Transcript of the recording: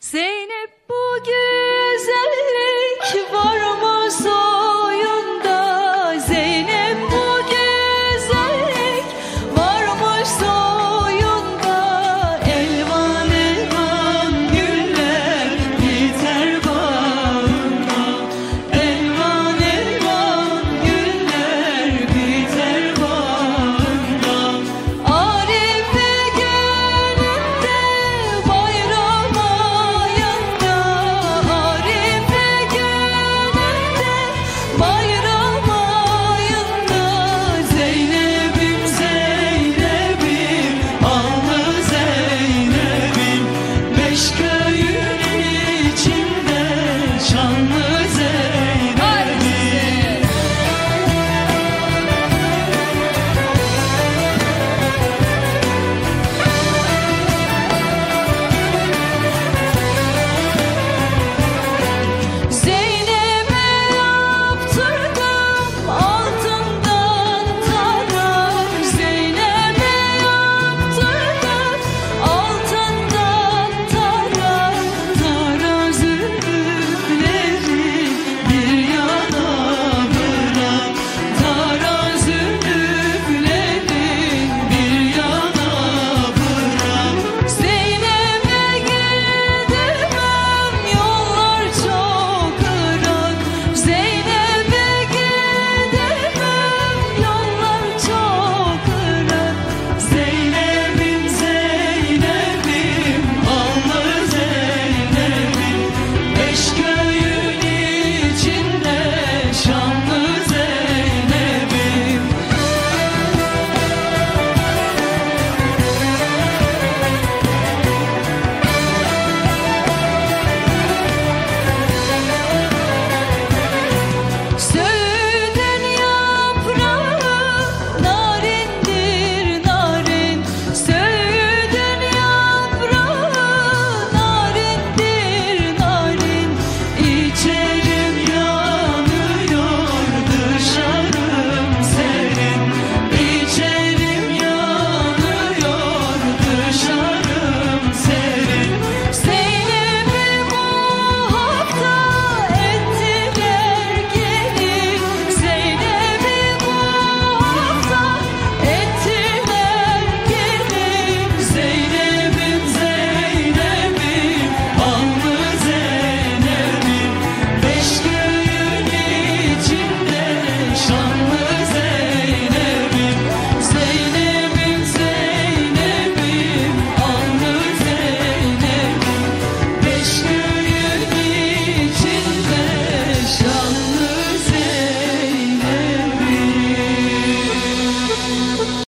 Zeynep